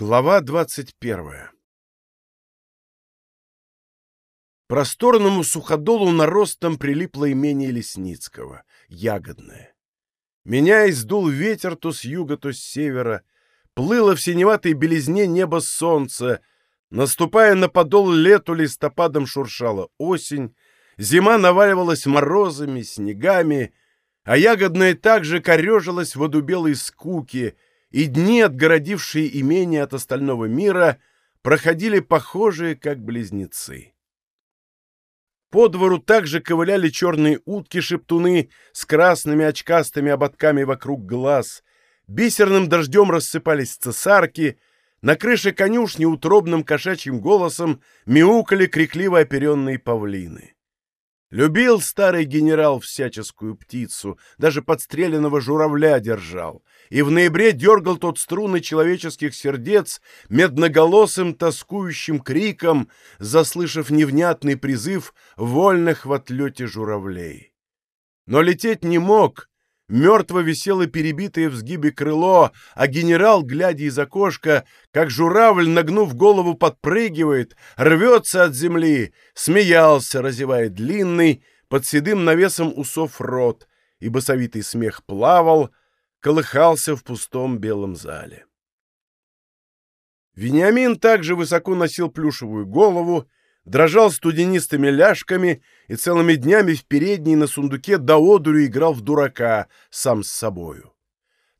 Глава двадцать первая. Просторному суходолу наростом прилипло имение Лесницкого, ягодное. Меняясь, сдул ветер то с юга, то с севера, плыло в синеватой белизне небо солнце, наступая на подол лету листопадом шуршала осень, зима наваливалась морозами, снегами, а ягодное также корежилось в одубелой скуке — и дни, отгородившие имение от остального мира, проходили похожие, как близнецы. По двору также ковыляли черные утки-шептуны с красными очкастыми ободками вокруг глаз, бисерным дождем рассыпались цесарки, на крыше конюшни утробным кошачьим голосом мяукали крикливо оперенные павлины. Любил старый генерал всяческую птицу, даже подстреленного журавля держал, и в ноябре дергал тот струны человеческих сердец медноголосым тоскующим криком, заслышав невнятный призыв вольных в отлете журавлей. Но лететь не мог, Мертво висело перебитое в сгибе крыло, а генерал, глядя из окошка, как журавль, нагнув голову, подпрыгивает, рвется от земли, смеялся, разевая длинный, под седым навесом усов рот, и басовитый смех плавал, колыхался в пустом белом зале. Вениамин также высоко носил плюшевую голову, дрожал студенистыми ляжками и целыми днями в передней на сундуке до одурю играл в дурака сам с собою.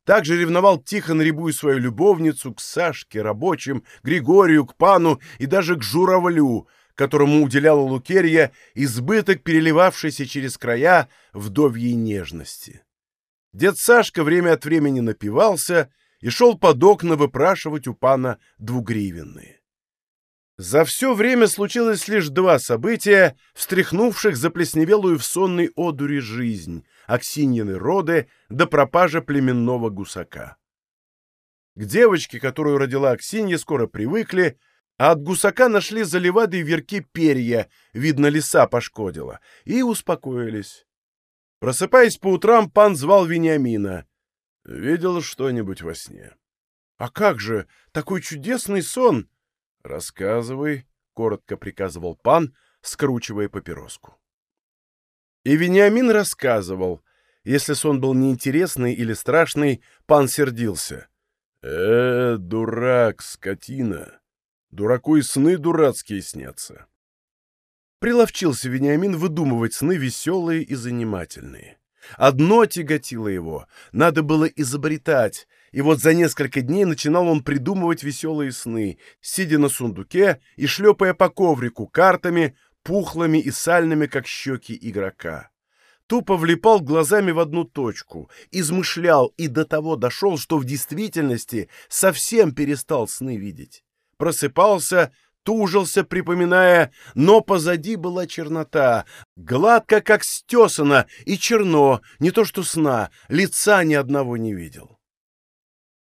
Также ревновал Тихон рябую свою любовницу к Сашке, рабочим, Григорию, к пану и даже к журавлю, которому уделяла Лукерья избыток переливавшийся через края вдовьей нежности. Дед Сашка время от времени напивался и шел под окна выпрашивать у пана двугривенные. За все время случилось лишь два события, встряхнувших заплесневелую в сонной одуре жизнь — Аксиньины роды до пропажа племенного гусака. К девочке, которую родила Аксинья, скоро привыкли, а от гусака нашли за левадой верки перья, видно, лиса пошкодила, и успокоились. Просыпаясь по утрам, пан звал Вениамина. «Видел что-нибудь во сне?» «А как же, такой чудесный сон!» «Рассказывай», — коротко приказывал пан, скручивая папироску. И Вениамин рассказывал. Если сон был неинтересный или страшный, пан сердился. «Э, дурак, скотина! Дураку и сны дурацкие снятся!» Приловчился Вениамин выдумывать сны веселые и занимательные. Одно тяготило его — надо было изобретать, и вот за несколько дней начинал он придумывать веселые сны, сидя на сундуке и шлепая по коврику картами, пухлыми и сальными, как щеки игрока. Тупо влипал глазами в одну точку, измышлял и до того дошел, что в действительности совсем перестал сны видеть. Просыпался, тужился, припоминая, но позади была чернота, гладко, как стесано, и черно, не то что сна, лица ни одного не видел.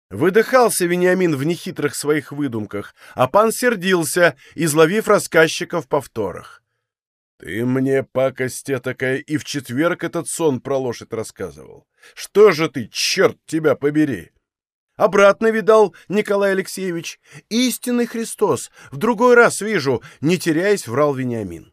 Выдыхался Вениамин в нехитрых своих выдумках, а пан сердился, изловив рассказчика в повторах. «Ты мне, пакость такая, и в четверг этот сон про лошадь рассказывал. Что же ты, черт тебя побери!» «Обратно видал, Николай Алексеевич. Истинный Христос. В другой раз вижу», — не теряясь, врал Вениамин.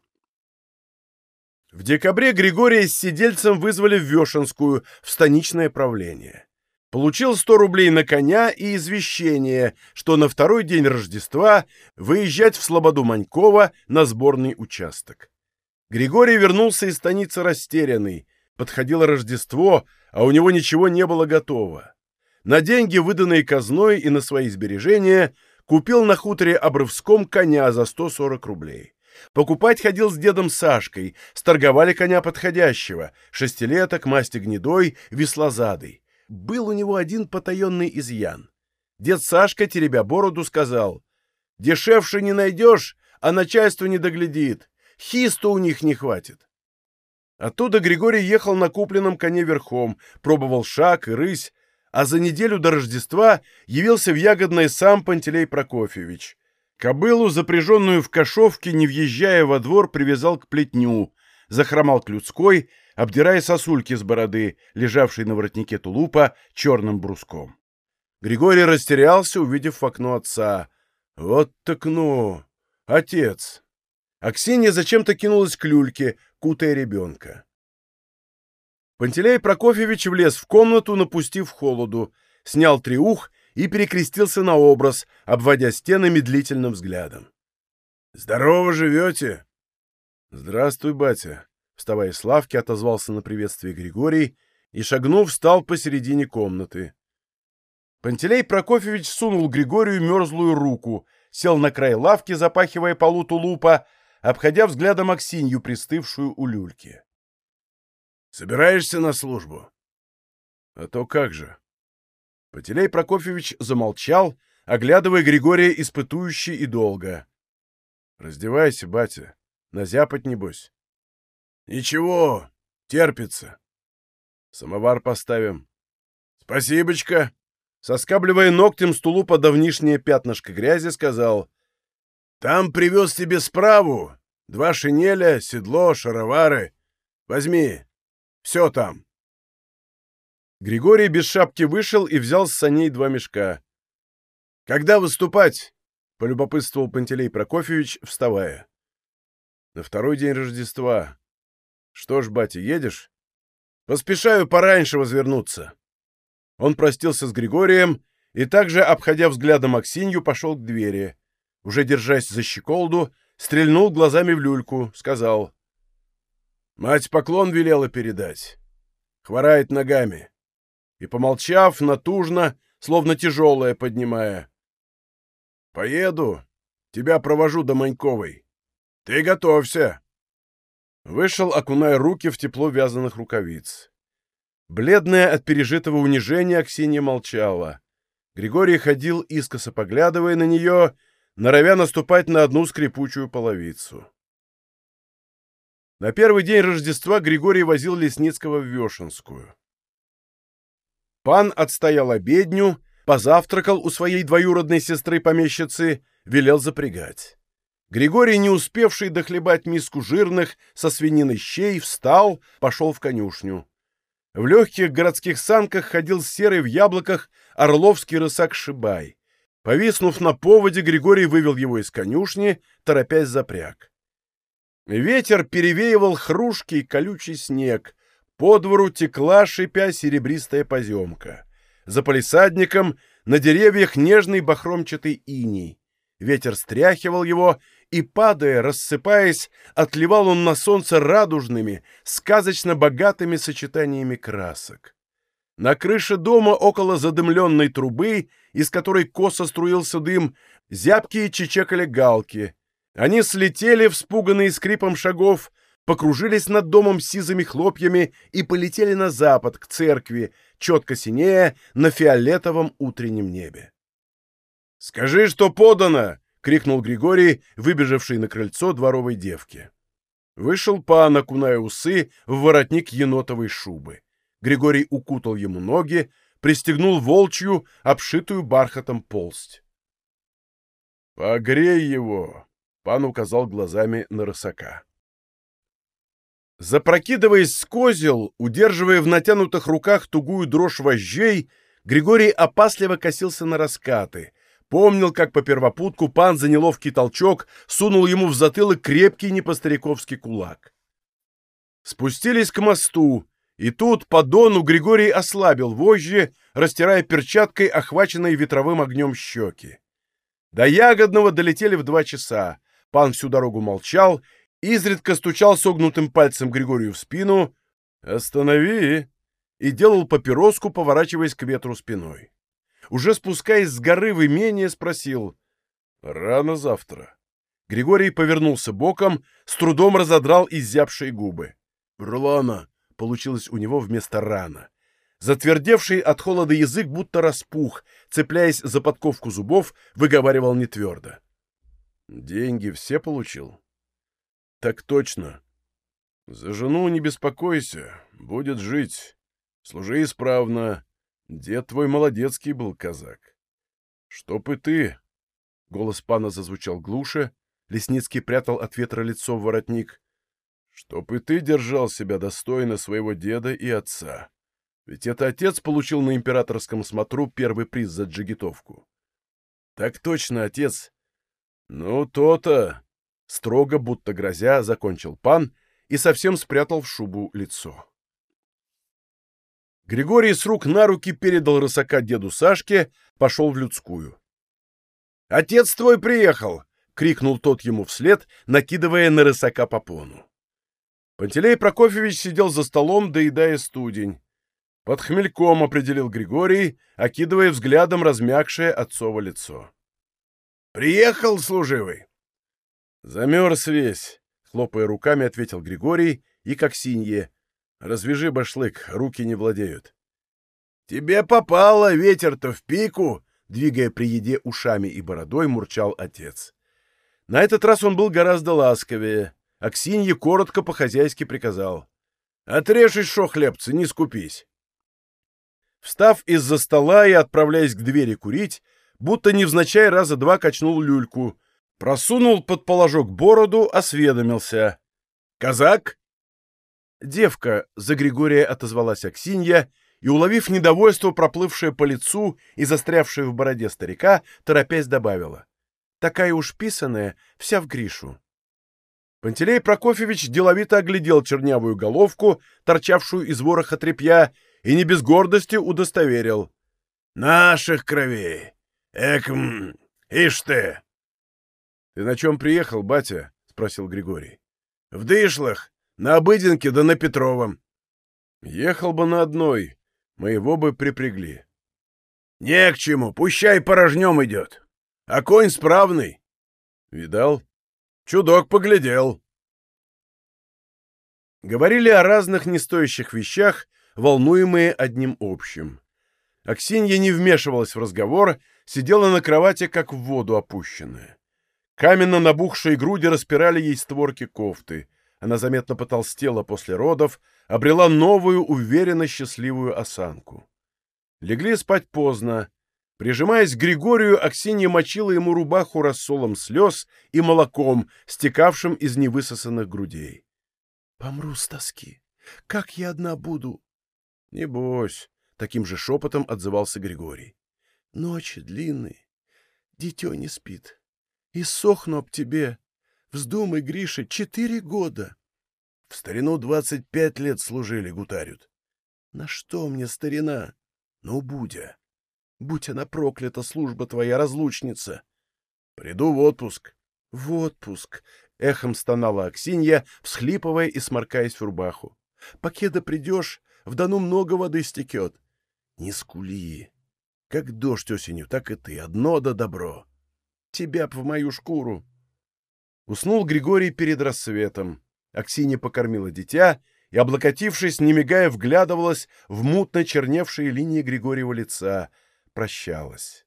В декабре Григория с сидельцем вызвали в Вешенскую, в станичное правление. Получил 100 рублей на коня и извещение, что на второй день Рождества выезжать в Слободу Манькова на сборный участок. Григорий вернулся из станицы растерянный. Подходило Рождество, а у него ничего не было готово. На деньги, выданные казной и на свои сбережения, купил на хуторе Обрывском коня за 140 рублей. Покупать ходил с дедом Сашкой, сторговали коня подходящего, шестилеток, масти гнедой, веслозадый был у него один потаенный изъян. Дед Сашка, теребя бороду, сказал, «Дешевше не найдешь, а начальство не доглядит. Хисту у них не хватит». Оттуда Григорий ехал на купленном коне верхом, пробовал шаг и рысь, а за неделю до Рождества явился в Ягодное сам Пантелей Прокофьевич. Кобылу, запряженную в кошовке, не въезжая во двор, привязал к плетню, захромал к людской, обдирая сосульки с бороды, лежавшей на воротнике тулупа, черным бруском. Григорий растерялся, увидев в окно отца. Вот так ну! Отец! А Ксения зачем-то кинулась к люльке, кутая ребенка. Пантелей Прокофьевич влез в комнату, напустив холоду, снял триух и перекрестился на образ, обводя стены медлительным взглядом. «Здорово живете?» «Здравствуй, батя», — вставая с лавки, отозвался на приветствие Григорий и, шагнув, встал посередине комнаты. Пантелей Прокофьевич сунул Григорию мерзлую руку, сел на край лавки, запахивая полу тулупа, обходя взглядом Аксинью, пристывшую у люльки. «Собираешься на службу?» «А то как же!» Пантелей Прокофьевич замолчал, оглядывая Григория испытующе и долго. «Раздевайся, батя. Назяпать, небось». «Ничего, терпится. Самовар поставим». «Спасибочка!» Соскабливая ногтем с тулупа давнишнее пятнышко грязи, сказал. «Там привез тебе справу. Два шинеля, седло, шаровары. Возьми. Все там». Григорий без шапки вышел и взял с саней два мешка. «Когда выступать?» — полюбопытствовал Пантелей Прокофьевич, вставая. «На второй день Рождества. Что ж, батя, едешь?» «Поспешаю пораньше возвернуться». Он простился с Григорием и также, обходя взглядом Аксинью, пошел к двери. Уже держась за щеколду, стрельнул глазами в люльку, сказал. «Мать поклон велела передать. Хворает ногами и, помолчав, натужно, словно тяжелое поднимая. «Поеду, тебя провожу до Маньковой. Ты готовься!» Вышел, окуная руки в тепло вязаных рукавиц. Бледная от пережитого унижения, Аксинья молчала. Григорий ходил, искоса поглядывая на нее, норовя наступать на одну скрипучую половицу. На первый день Рождества Григорий возил Лесницкого в Вешенскую. Пан отстоял обедню, позавтракал у своей двоюродной сестры-помещицы, велел запрягать. Григорий, не успевший дохлебать миску жирных со свининой щей, встал, пошел в конюшню. В легких городских санках ходил серый в яблоках орловский рысак Шибай. Повиснув на поводе, Григорий вывел его из конюшни, торопясь запряг. Ветер перевеивал хрушкий колючий снег, по двору текла, шипя, серебристая поземка. За полисадником на деревьях нежный бахромчатый иней. Ветер стряхивал его, и, падая, рассыпаясь, отливал он на солнце радужными, сказочно богатыми сочетаниями красок. На крыше дома около задымленной трубы, из которой косо струился дым, зябкие чечекали галки. Они слетели, вспуганные скрипом шагов, покружились над домом сизыми хлопьями и полетели на запад, к церкви, четко синея на фиолетовом утреннем небе. «Скажи, что подано!» — крикнул Григорий, выбежавший на крыльцо дворовой девки. Вышел пан, окуная усы, в воротник енотовой шубы. Григорий укутал ему ноги, пристегнул волчью, обшитую бархатом полсть. «Погрей его!» — пан указал глазами на рысака. Запрокидываясь с козел, удерживая в натянутых руках тугую дрожь вожжей, Григорий опасливо косился на раскаты. Помнил, как по первопутку пан за неловкий толчок сунул ему в затылок крепкий непостариковский кулак. Спустились к мосту, и тут по дону Григорий ослабил вожжи, растирая перчаткой охваченные ветровым огнем щеки. До Ягодного долетели в два часа. Пан всю дорогу молчал изредка стучал согнутым пальцем Григорию в спину «Останови!» и делал папироску, поворачиваясь к ветру спиной. Уже спускаясь с горы в имение, спросил «Рано завтра». Григорий повернулся боком, с трудом разодрал изябшие губы. «Рано!» — получилось у него вместо «рано». Затвердевший от холода язык будто распух, цепляясь за подковку зубов, выговаривал нетвердо. «Деньги все получил?» Так точно. За жену не беспокойся, будет жить. Служи исправно. Дед твой молодецкий был казак. Чтоб и ты... Голос пана зазвучал глуше, Лесницкий прятал от ветра лицо в воротник. Чтоб и ты держал себя достойно своего деда и отца. Ведь это отец получил на императорском смотру первый приз за джигитовку. Так точно, отец. Ну, то-то. Строго, будто грозя, закончил пан и совсем спрятал в шубу лицо. Григорий с рук на руки передал рысака деду Сашке, пошел в людскую. «Отец твой приехал!» — крикнул тот ему вслед, накидывая на рысака попону. Пантелей Прокофьевич сидел за столом, доедая студень. Под хмельком определил Григорий, окидывая взглядом размягшее отцово лицо. «Приехал, служивый?» «Замерз весь», — хлопая руками, ответил Григорий, и как синье. «Развяжи башлык, руки не владеют». «Тебе попало, ветер-то в пику!» — двигая при еде ушами и бородой, мурчал отец. На этот раз он был гораздо ласковее. Аксинье коротко по-хозяйски приказал. «Отрежь еще хлебцы, не скупись!» Встав из-за стола и отправляясь к двери курить, будто невзначай раза два качнул люльку, просунул под положок бороду, осведомился. «Казак?» Девка, за Григория отозвалась Аксинья, и, уловив недовольство, проплывшее по лицу и застрявшее в бороде старика, торопясь добавила. «Такая уж писаная, вся в Гришу». Пантелей Прокофьевич деловито оглядел чернявую головку, торчавшую из вороха тряпья, и не без гордости удостоверил. «Наших кровей! Экм, ишь ты!» «Ты на чем приехал, батя?» — спросил Григорий. «В дышлах, на Обыденке да на Петровом». «Ехал бы на одной, моего бы припрягли». «Не к чему, пущай порожнем идет. А конь справный». «Видал?» «Чудок поглядел». Говорили о разных нестоящих вещах, волнуемые одним общим. Аксинья не вмешивалась в разговор, сидела на кровати, как в воду опущенная. Каменно набухшие груди распирали ей створки кофты. Она заметно потолстела после родов, обрела новую, уверенно счастливую осанку. Легли спать поздно. Прижимаясь к Григорию, Аксинья мочила ему рубаху рассолом слез и молоком, стекавшим из невысосанных грудей. — Помру с тоски. Как я одна буду? — Небось, — таким же шепотом отзывался Григорий. — Ночи длинные, дитё не спит. И сохну об тебе. Вздумай, Гриша, четыре года. В старину двадцать пять лет служили, гутарют. На что мне старина? Ну, Будя, будь она проклята, служба твоя, разлучница. Приду в отпуск. В отпуск, — эхом стонала Аксинья, всхлипывая и сморкаясь в рубаху. — Покеда придешь, в Дону много воды стекет. Не скули. Как дождь осенью, так и ты. Одно да добро. Тебя б в мою шкуру. Уснул Григорий перед рассветом. Аксинья покормила дитя и, облокотившись, не мигая, вглядывалась в мутно черневшие линии Григорьева лица. Прощалась.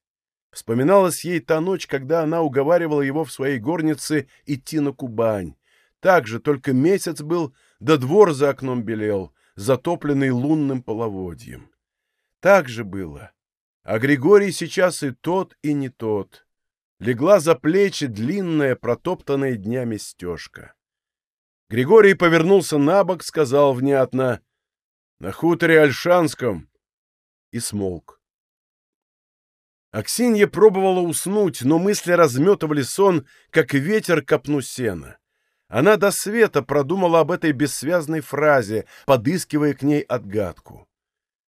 Вспоминалась ей та ночь, когда она уговаривала его в своей горнице идти на Кубань. Так же, только месяц был, да двор за окном белел затопленный лунным половодьем. Так же было. А Григорий сейчас и тот, и не тот. Легла за плечи длинная, протоптанная днями стежка. Григорий повернулся на бок, сказал внятно «На хуторе Альшанском» и смолк. Аксинья пробовала уснуть, но мысли разметывали сон, как ветер копну сена. Она до света продумала об этой бессвязной фразе, подыскивая к ней отгадку.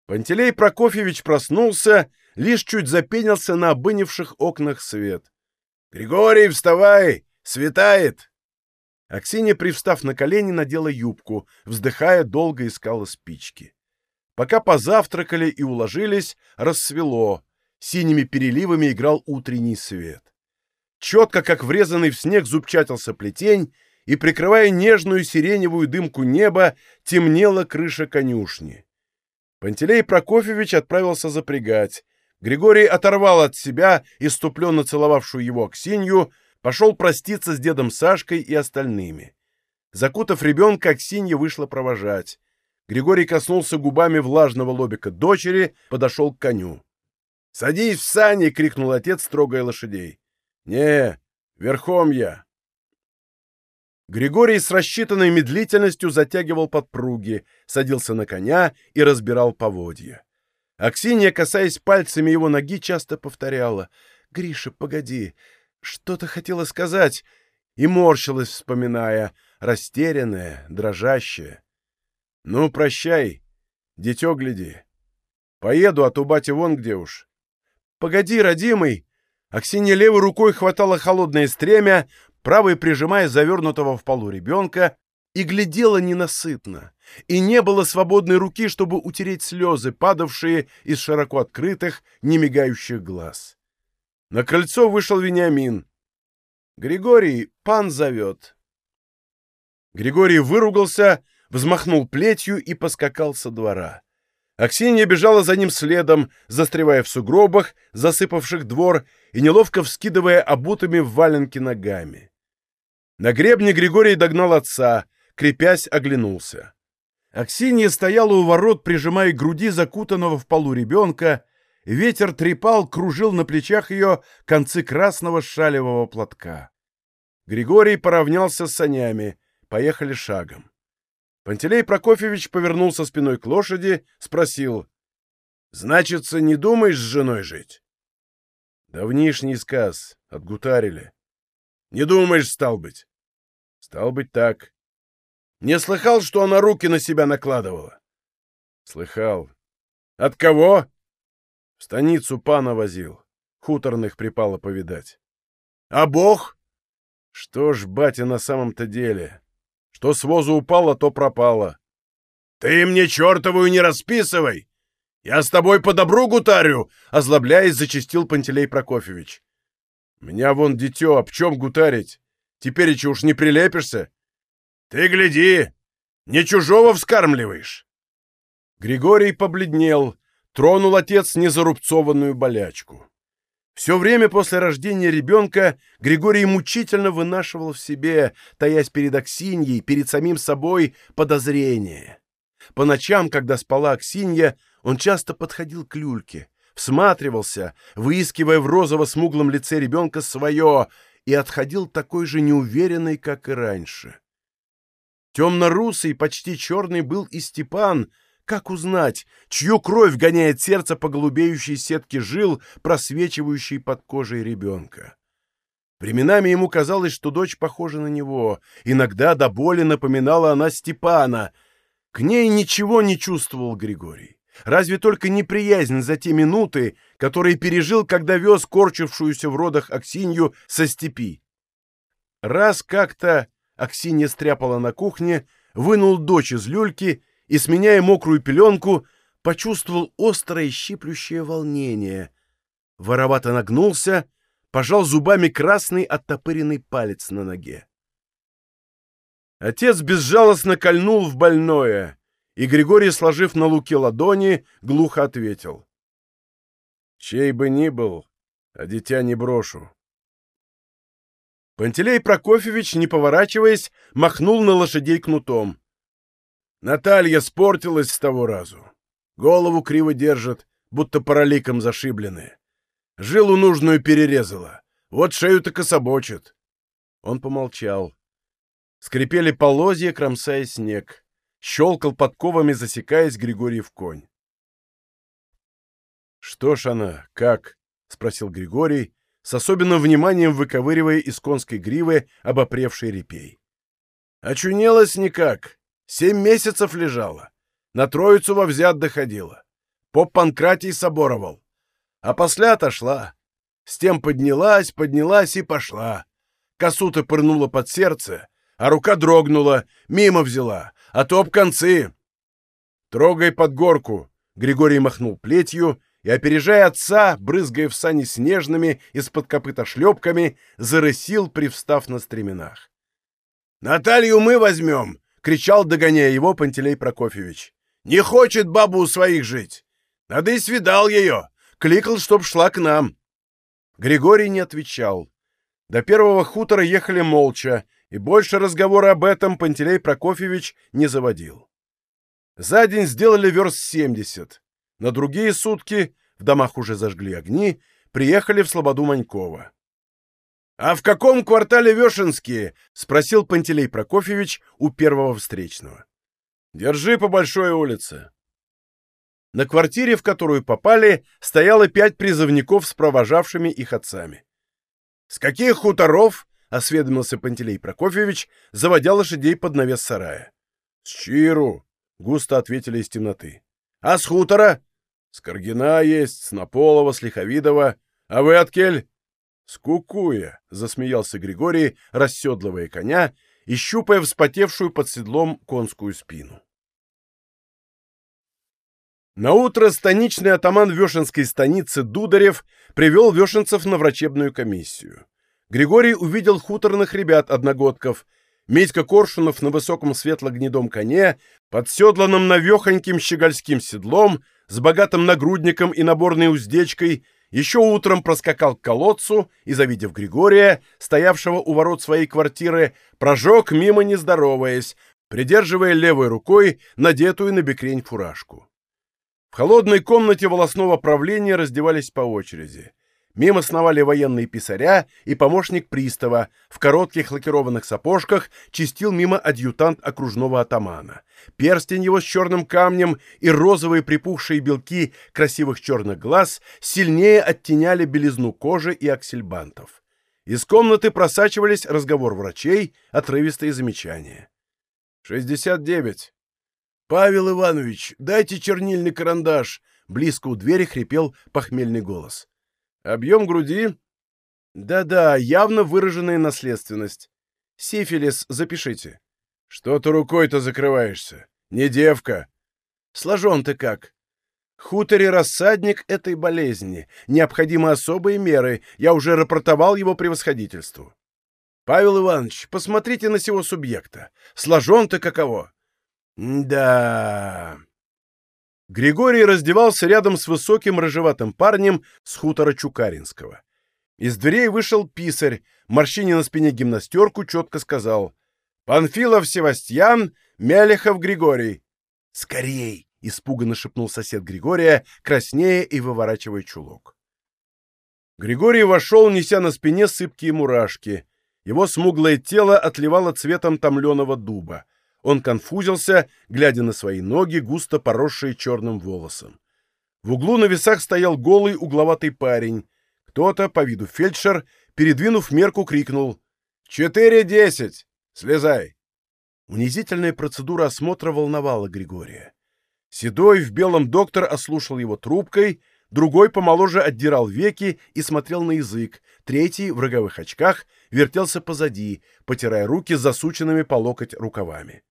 Пантелей Прокофьевич проснулся, лишь чуть запенился на обынивших окнах свет. «Григорий, вставай! Светает!» Аксинья, привстав на колени, надела юбку, вздыхая, долго искала спички. Пока позавтракали и уложились, рассвело, синими переливами играл утренний свет. Четко, как врезанный в снег, зубчатился плетень, и, прикрывая нежную сиреневую дымку неба, темнела крыша конюшни. Пантелей Прокофьевич отправился запрягать. Григорий оторвал от себя иступленно целовавшую его Аксинью, пошел проститься с дедом Сашкой и остальными. Закутав ребенка, Аксинья вышла провожать. Григорий коснулся губами влажного лобика дочери, подошел к коню. «Садись в сани!» — крикнул отец, трогая лошадей. «Не, верхом я!» Григорий с рассчитанной медлительностью затягивал подпруги, садился на коня и разбирал поводья. Аксинья, касаясь пальцами его ноги, часто повторяла «Гриша, погоди, что-то хотела сказать», и морщилась, вспоминая, растерянная, дрожащая. «Ну, прощай, дитё гляди. Поеду, а то батя вон где уж». «Погоди, родимый!» Аксинья левой рукой хватала холодное стремя, правой прижимая завернутого в полу ребенка, и глядела ненасытно, и не было свободной руки, чтобы утереть слезы, падавшие из широко открытых, немигающих глаз. На крыльцо вышел Вениамин. «Григорий, пан зовет». Григорий выругался, взмахнул плетью и поскакал со двора. Аксинья бежала за ним следом, застревая в сугробах, засыпавших двор, и неловко вскидывая обутыми в валенки ногами. На гребне Григорий догнал отца, крепясь, оглянулся. Аксинья стояла у ворот, прижимая к груди закутанного в полу ребенка, ветер трепал, кружил на плечах ее концы красного шалевого платка. Григорий поравнялся с санями, поехали шагом. Пантелей Прокофьевич повернулся спиной к лошади, спросил. — Значится, не думаешь с женой жить? — Давнишний сказ, отгутарили. Не думаешь, стал быть? Стал быть так. Не слыхал, что она руки на себя накладывала? Слыхал. От кого? В станицу пана возил. Хуторных припало повидать. А бог? Что ж, батя, на самом-то деле? Что с возу упало, то пропало. Ты мне чертовую не расписывай! Я с тобой по добру гутарю! Озлобляясь, зачистил Пантелей Прокофьевич. Меня вон дитё, об чем гутарить? Теперь уж не прилепишься? Ты гляди, не чужого вскармливаешь. Григорий побледнел, тронул отец незарубцованную болячку. Все время после рождения ребенка Григорий мучительно вынашивал в себе, таясь перед Аксиньей, перед самим собой, подозрение. По ночам, когда спала Аксинья, он часто подходил к люльке, всматривался, выискивая в розово-смуглом лице ребенка свое, и отходил такой же неуверенный, как и раньше. Темно-русый, почти черный был и Степан. Как узнать, чью кровь гоняет сердце по голубеющей сетке жил, просвечивающей под кожей ребенка? Временами ему казалось, что дочь похожа на него. Иногда до боли напоминала она Степана. К ней ничего не чувствовал Григорий. Разве только неприязнь за те минуты, которые пережил, когда вез корчившуюся в родах Аксинью со степи. Раз как-то Аксинья стряпала на кухне, вынул дочь из люльки и, сменяя мокрую пеленку, почувствовал острое щиплющее волнение. Воровато нагнулся, пожал зубами красный оттопыренный палец на ноге. Отец безжалостно кольнул в больное — и Григорий, сложив на луке ладони, глухо ответил. «Чей бы ни был, а дитя не брошу». Пантелей Прокофьевич, не поворачиваясь, махнул на лошадей кнутом. Наталья спортилась с того разу. Голову криво держит, будто параликом зашибленная. Жилу нужную перерезала. Вот шею так кособочит. Он помолчал. Скрипели полозья, кромсая снег щелкал подковами, засекаясь Григорьев конь. «Что ж она, как?» — спросил Григорий, с особенным вниманием выковыривая из конской гривы обопревший репей. «Очунелась никак. Семь месяцев лежала. На троицу во взят доходила. Поп Панкратий соборовал. А после отошла. С тем поднялась, поднялась и пошла. Косу-то пырнула под сердце, а рука дрогнула, мимо взяла, а то об концы. Трогай под горку. Григорий махнул плетью и, опережая отца, брызгая в сани снежными из-под копыта шлепками, зарысил, привстав на стременах. «Наталью мы возьмем!» — кричал, догоняя его Пантелей Прокофьевич. «Не хочет бабу у своих жить! Надо и свидал ее! Кликал, чтоб шла к нам!» Григорий не отвечал. До первого хутора ехали молча, и больше разговора об этом Пантелей Прокофьевич не заводил. За день сделали верст 70. На другие сутки, в домах уже зажгли огни, приехали в Слободу Манькова. «А в каком квартале Вешенские?» — спросил Пантелей Прокофьевич у первого встречного. «Держи по большой улице». На квартире, в которую попали, стояло пять призывников с провожавшими их отцами. «С каких хуторов?» — осведомился Пантелей Прокофьевич, заводя лошадей под навес сарая. «С Чиру», — густо ответили из темноты. «А с хутора?» «С Каргина есть, с Наполова, с Лиховидова. А вы от кель?» «С Кукуя», — засмеялся Григорий, расседлывая коня и щупая вспотевшую под седлом конскую спину. Наутро станичный атаман Вешенской станицы Дударев привел вешенцев на врачебную комиссию. Григорий увидел хуторных ребят-одногодков. Медька Коршунов на высоком светло-гнедом коне, подседланном навехоньким щегольским седлом, с богатым нагрудником и наборной уздечкой, еще утром проскакал к колодцу и, завидев Григория, стоявшего у ворот своей квартиры, прожег мимо не здороваясь, придерживая левой рукой надетую на бекрень фуражку. В холодной комнате волосного правления раздевались по очереди. Мимо сновали военные писаря и помощник пристава, в коротких лакированных сапожках чистил мимо адъютант окружного атамана. Перстень его с черным камнем и розовые припухшие белки красивых черных глаз сильнее оттеняли белизну кожи и аксельбантов. Из комнаты просачивались разговор врачей, отрывистые замечания. «Шестьдесят девять». «Павел Иванович, дайте чернильный карандаш!» Близко у двери хрипел похмельный голос. Объем груди? Да-да, явно выраженная наследственность. Сифилис запишите. Что ты рукой-то закрываешься? Не девка. Сложен ты как. Хуторе рассадник этой болезни. Необходимы особые меры. Я уже рапортовал его превосходительству. Павел Иванович, посмотрите на сего субъекта. Сложен-то каково? Да. Григорий раздевался рядом с высоким рыжеватым парнем с хутора Чукаринского. Из дверей вышел писарь, морщине на спине гимнастерку четко сказал «Панфилов Севастьян, Мелехов Григорий». «Скорей!» — испуганно шепнул сосед Григория, краснея и выворачивая чулок. Григорий вошел, неся на спине сыпкие мурашки. Его смуглое тело отливало цветом томленого дуба. Он конфузился, глядя на свои ноги, густо поросшие черным волосом. В углу на весах стоял голый угловатый парень. Кто-то, по виду фельдшер, передвинув мерку, крикнул «Четыре десять! Слезай!» Унизительная процедура осмотра волновала Григория. Седой в белом доктор ослушал его трубкой, другой помоложе отдирал веки и смотрел на язык, третий в роговых очках вертелся позади, потирая руки засученными по локоть рукавами.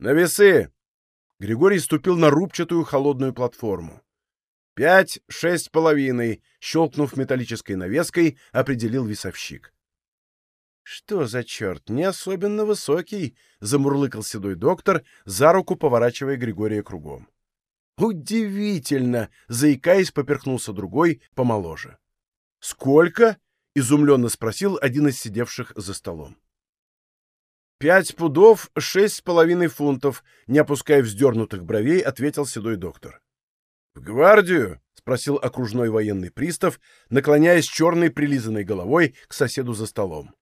«На весы!» Григорий ступил на рубчатую холодную платформу. «Пять, шесть с половиной», — щелкнув металлической навеской, определил весовщик. «Что за черт? Не особенно высокий», — замурлыкал седой доктор, за руку поворачивая Григория кругом. «Удивительно!» — заикаясь, поперхнулся другой, помоложе. «Сколько?» — изумленно спросил один из сидевших за столом. «Пять пудов, шесть с половиной фунтов», — не опуская вздернутых бровей, ответил седой доктор. «В гвардию?» — спросил окружной военный пристав, наклоняясь черной прилизанной головой к соседу за столом.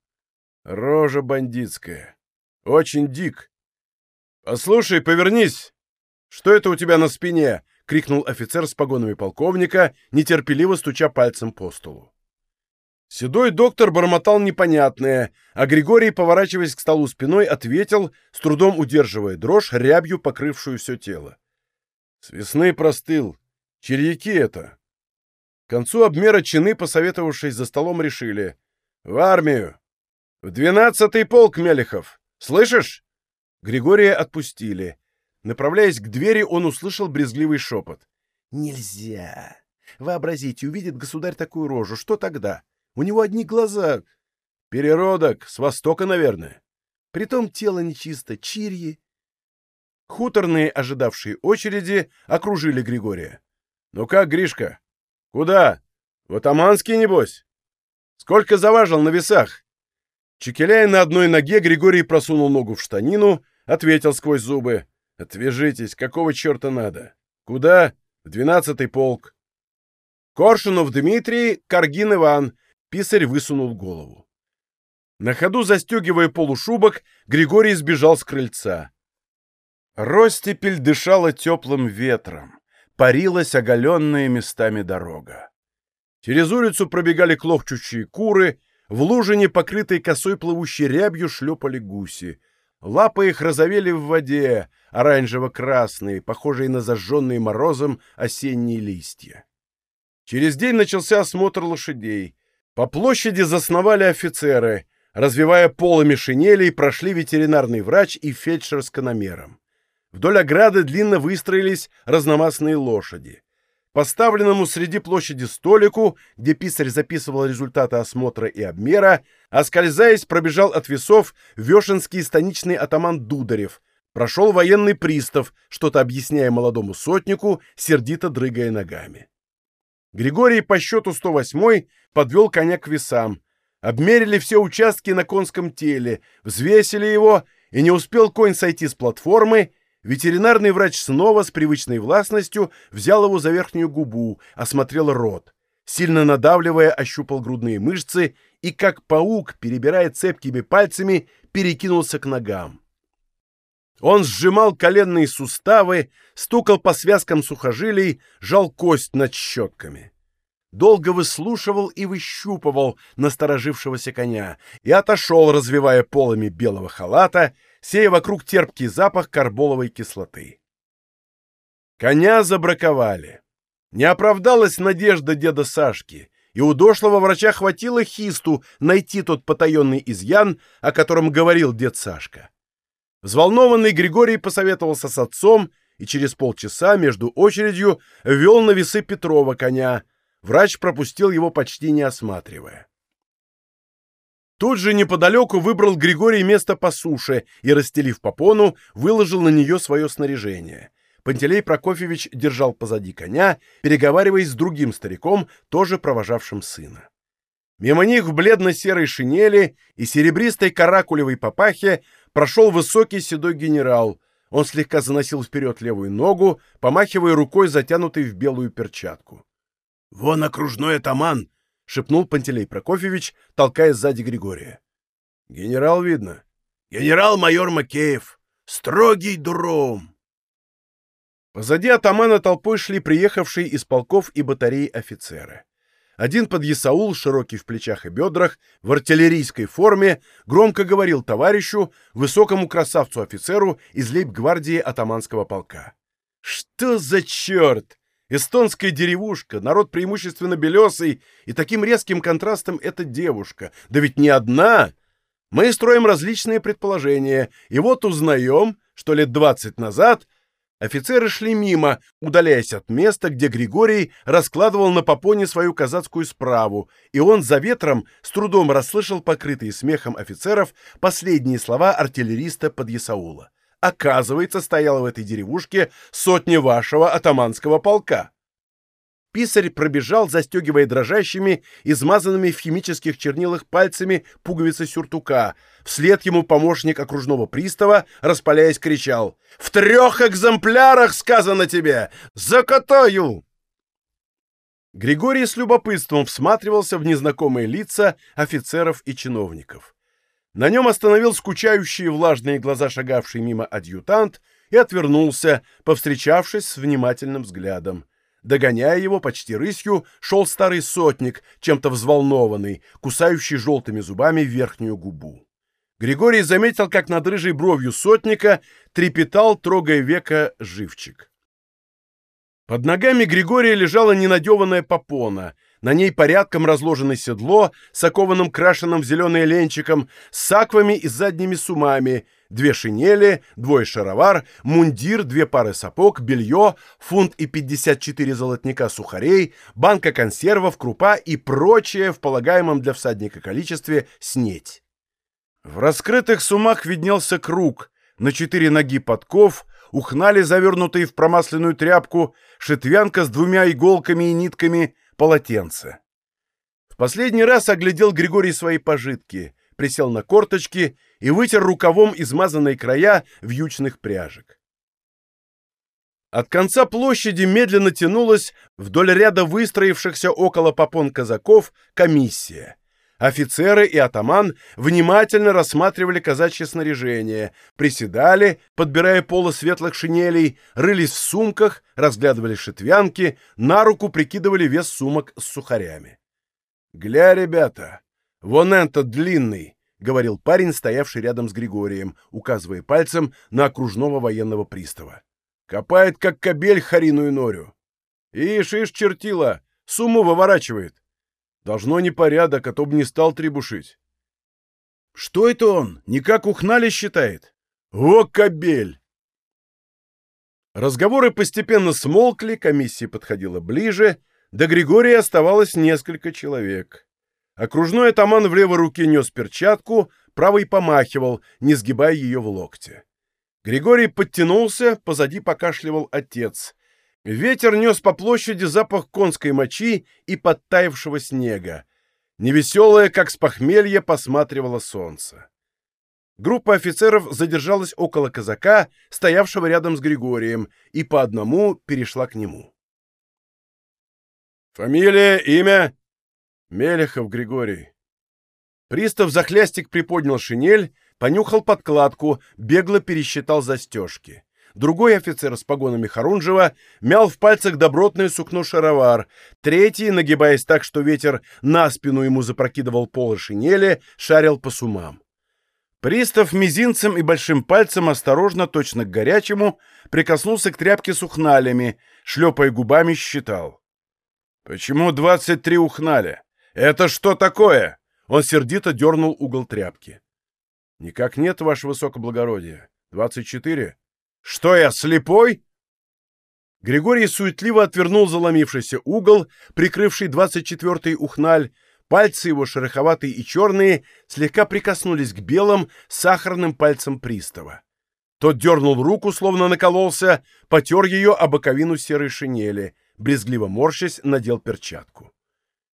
«Рожа бандитская. Очень дик. Послушай, повернись. Что это у тебя на спине?» — крикнул офицер с погонами полковника, нетерпеливо стуча пальцем по столу. Седой доктор бормотал непонятное, а Григорий, поворачиваясь к столу спиной, ответил, с трудом удерживая дрожь, рябью покрывшую все тело. С весны простыл. Черьяки это. К концу обмера чины, посоветовавшись за столом, решили. В армию. В двенадцатый полк, Мелехов. Слышишь? Григория отпустили. Направляясь к двери, он услышал брезгливый шепот. «Нельзя! Вообразите, увидит государь такую рожу, что тогда? У него одни глаза. Переродок, с востока, наверное. Притом тело нечисто, чирьи. Хуторные, ожидавшие очереди, окружили Григория. «Ну как, Гришка? Куда? В Атаманский, небось? Сколько заважил на весах?» Чекеляя на одной ноге, Григорий просунул ногу в штанину, ответил сквозь зубы. «Отвяжитесь, какого черта надо? Куда? В двенадцатый полк». «Коршунов Дмитрий, Каргин Иван, Писарь высунул голову. На ходу застегивая полушубок, Григорий сбежал с крыльца. Ростепель дышала теплым ветром, парилась оголенная местами дорога. Через улицу пробегали клохчущие куры, в лужине, покрытой косой плывущей рябью, шлепали гуси. Лапы их розовели в воде, оранжево-красные, похожие на зажженные морозом осенние листья. Через день начался осмотр лошадей. По площади засновали офицеры. Развивая полами шинелей, прошли ветеринарный врач и фельдшер с каномером. Вдоль ограды длинно выстроились разномастные лошади. Поставленному среди площади столику, где писарь записывал результаты осмотра и обмера, оскользаясь, пробежал от весов вешенский станичный атаман Дударев, прошел военный пристав, что-то объясняя молодому сотнику, сердито дрыгая ногами. Григорий по счету 108 подвел коня к весам. Обмерили все участки на конском теле, взвесили его, и не успел конь сойти с платформы, ветеринарный врач снова с привычной властностью взял его за верхнюю губу, осмотрел рот. Сильно надавливая, ощупал грудные мышцы и, как паук, перебирая цепкими пальцами, перекинулся к ногам. Он сжимал коленные суставы, стукал по связкам сухожилий, жал кость над щетками. Долго выслушивал и выщупывал насторожившегося коня и отошел, развивая полами белого халата, сея вокруг терпкий запах карболовой кислоты. Коня забраковали. Не оправдалась надежда деда Сашки, и у дошлого врача хватило хисту найти тот потаенный изъян, о котором говорил дед Сашка. Взволнованный Григорий посоветовался с отцом и через полчаса между очередью вел на весы Петрова коня. Врач пропустил его почти не осматривая. Тут же неподалеку выбрал Григорий место по суше и, расстелив попону, выложил на нее свое снаряжение. Пантелей Прокофьевич держал позади коня, переговариваясь с другим стариком, тоже провожавшим сына. Мимо них в бледно-серой шинели и серебристой каракулевой папахе прошел высокий седой генерал. Он слегка заносил вперед левую ногу, помахивая рукой, затянутой в белую перчатку. — Вон окружной атаман! — шепнул Пантелей Прокофьевич, толкая сзади Григория. — Генерал видно. — Генерал-майор Макеев! Строгий дуром! Позади атамана толпой шли приехавшие из полков и батарей офицеры. Один подъясаул, широкий в плечах и бедрах, в артиллерийской форме, громко говорил товарищу, высокому красавцу-офицеру из лейб-гвардии атаманского полка. «Что за черт! Эстонская деревушка, народ преимущественно белесый, и таким резким контрастом эта девушка. Да ведь не одна! Мы строим различные предположения, и вот узнаем, что лет двадцать назад Офицеры шли мимо, удаляясь от места, где Григорий раскладывал на попоне свою казацкую справу, и он за ветром с трудом расслышал покрытые смехом офицеров последние слова артиллериста под Ясаула. Оказывается, стояла в этой деревушке сотня вашего атаманского полка. Писарь пробежал, застегивая дрожащими, измазанными в химических чернилах пальцами пуговицы сюртука. Вслед ему помощник окружного пристава, распаляясь, кричал «В трех экземплярах сказано тебе! Закатаю!» Григорий с любопытством всматривался в незнакомые лица офицеров и чиновников. На нем остановил скучающие влажные глаза шагавший мимо адъютант и отвернулся, повстречавшись с внимательным взглядом. Догоняя его почти рысью, шел старый сотник, чем-то взволнованный, кусающий желтыми зубами верхнюю губу. Григорий заметил, как над рыжей бровью сотника трепетал, трогая века, живчик. Под ногами Григория лежала ненадеванная попона — на ней порядком разложено седло с окованным крашеным в зеленое ленчиком, с саквами и задними сумами, две шинели, двое шаровар, мундир, две пары сапог, белье, фунт и 54 золотника сухарей, банка консервов, крупа и прочее в полагаемом для всадника количестве снеть. В раскрытых сумах виднелся круг, на четыре ноги подков, ухнали, завернутые в промасленную тряпку, шитвянка с двумя иголками и нитками — полотенце. В последний раз оглядел Григорий свои пожитки, присел на корточки и вытер рукавом измазанные края вьючных пряжек. От конца площади медленно тянулась вдоль ряда выстроившихся около попон казаков комиссия. Офицеры и атаман внимательно рассматривали казачье снаряжение, приседали, подбирая полы светлых шинелей, рылись в сумках, разглядывали шитвянки, на руку прикидывали вес сумок с сухарями. «Гля, ребята, вон этот длинный!» — говорил парень, стоявший рядом с Григорием, указывая пальцем на окружного военного пристава. «Копает, как кобель, хариную норю. Ишь, ишь, чертила, сумму выворачивает. Должно непорядок, а то б не стал требушить. Что это он? Никак ухнали считает? О, кобель! Разговоры постепенно смолкли, комиссия подходила ближе, до Григория оставалось несколько человек. Окружной атаман в левой руке нес перчатку, правой помахивал, не сгибая ее в локте. Григорий подтянулся, позади покашливал отец. Ветер нес по площади запах конской мочи и подтаявшего снега. Невеселое, как с похмелья, посматривало солнце. Группа офицеров задержалась около казака, стоявшего рядом с Григорием, и по одному перешла к нему. «Фамилия, имя?» «Мелехов Григорий». Пристав за хлястик приподнял шинель, понюхал подкладку, бегло пересчитал застежки. Другой офицер с погонами Харунжева мял в пальцах добротное сукно-шаровар. Третий, нагибаясь так, что ветер на спину ему запрокидывал полы шинели, шарил по сумам. Пристав мизинцем и большим пальцем осторожно, точно к горячему, прикоснулся к тряпке с ухналями, шлепая губами, считал. «Почему двадцать три ухналя? Это что такое?» Он сердито дернул угол тряпки. «Никак нет, ваше высокоблагородие. Двадцать четыре?» «Что я, слепой?» Григорий суетливо отвернул заломившийся угол, прикрывший двадцать четвертый ухналь. Пальцы его, шероховатые и черные, слегка прикоснулись к белым, сахарным пальцам пристава. Тот дернул руку, словно накололся, потер ее о боковину серой шинели, брезгливо морщась, надел перчатку.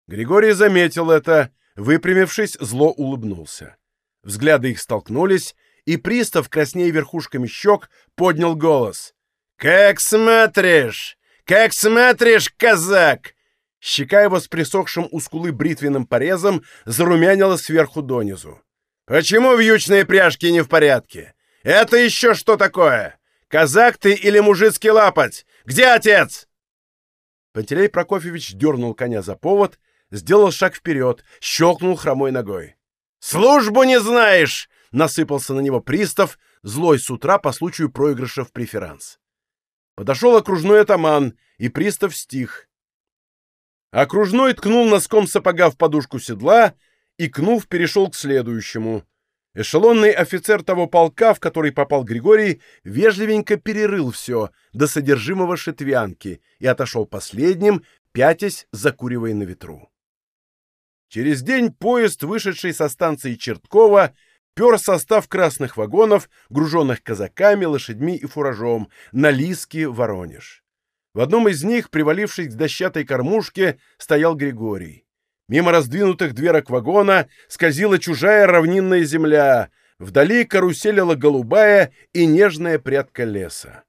Григорий заметил это, выпрямившись, зло улыбнулся. Взгляды их столкнулись, и пристав, краснея верхушками щек, поднял голос. «Как смотришь! Как смотришь, казак!» Щека его с присохшим у скулы бритвенным порезом зарумянила сверху донизу. «Почему вьючные пряжки не в порядке? Это еще что такое? Казак ты или мужицкий лапоть? Где отец?» Пантелей Прокофьевич дернул коня за повод, сделал шаг вперед, щелкнул хромой ногой. «Службу не знаешь! насыпался на него пристав, злой с утра по случаю проигрыша в преферанс. Подошел окружной атаман, и пристав стих. Окружной ткнул носком сапога в подушку седла и, кнув, перешел к следующему. Эшелонный офицер того полка, в который попал Григорий, вежливенько перерыл все до содержимого шитвянки и отошел последним, пятясь, закуривая на ветру. Через день поезд, вышедший со станции Черткова, пер состав красных вагонов, груженных казаками, лошадьми и фуражом, на Лиски, Воронеж. В одном из них, привалившись к дощатой кормушке, стоял Григорий. Мимо раздвинутых дверок вагона скользила чужая равнинная земля, вдали каруселила голубая и нежная прядка леса.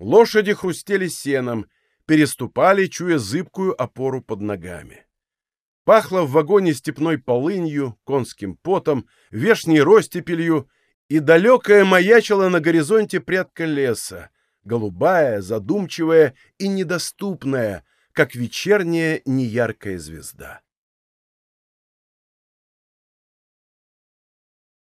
Лошади хрустели сеном, переступали, чуя зыбкую опору под ногами. Пахло в вагоне степной полынью, конским потом, вешней ростепелью, и далекая маячила на горизонте прядка леса, голубая, задумчивая и недоступная, как вечерняя неяркая звезда.